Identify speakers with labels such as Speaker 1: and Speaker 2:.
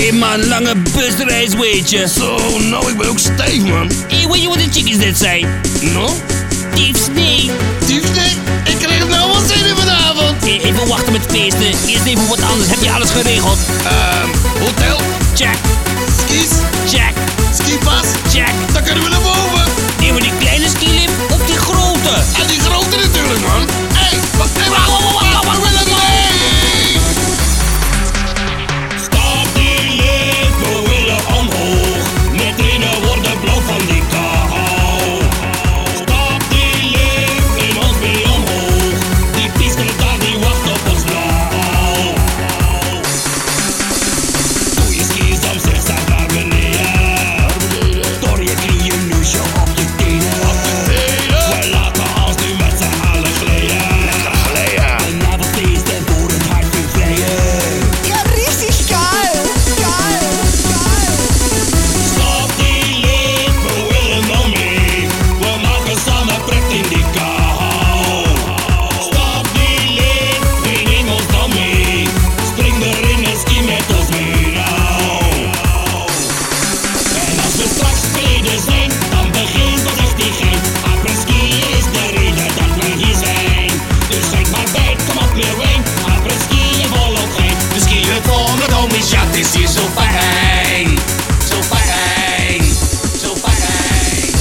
Speaker 1: Nee man, lange busreis weet je.
Speaker 2: Zo, nou ik ben ook stijf man.
Speaker 1: Hé, weet je wat de chickies net zijn?
Speaker 2: No?
Speaker 1: Diefsnee.
Speaker 2: snee. Ik krijg het nou wel zin in vanavond.
Speaker 1: Hé, even wachten met feesten. Eerst even wat anders. Heb je alles geregeld?
Speaker 2: Ehm.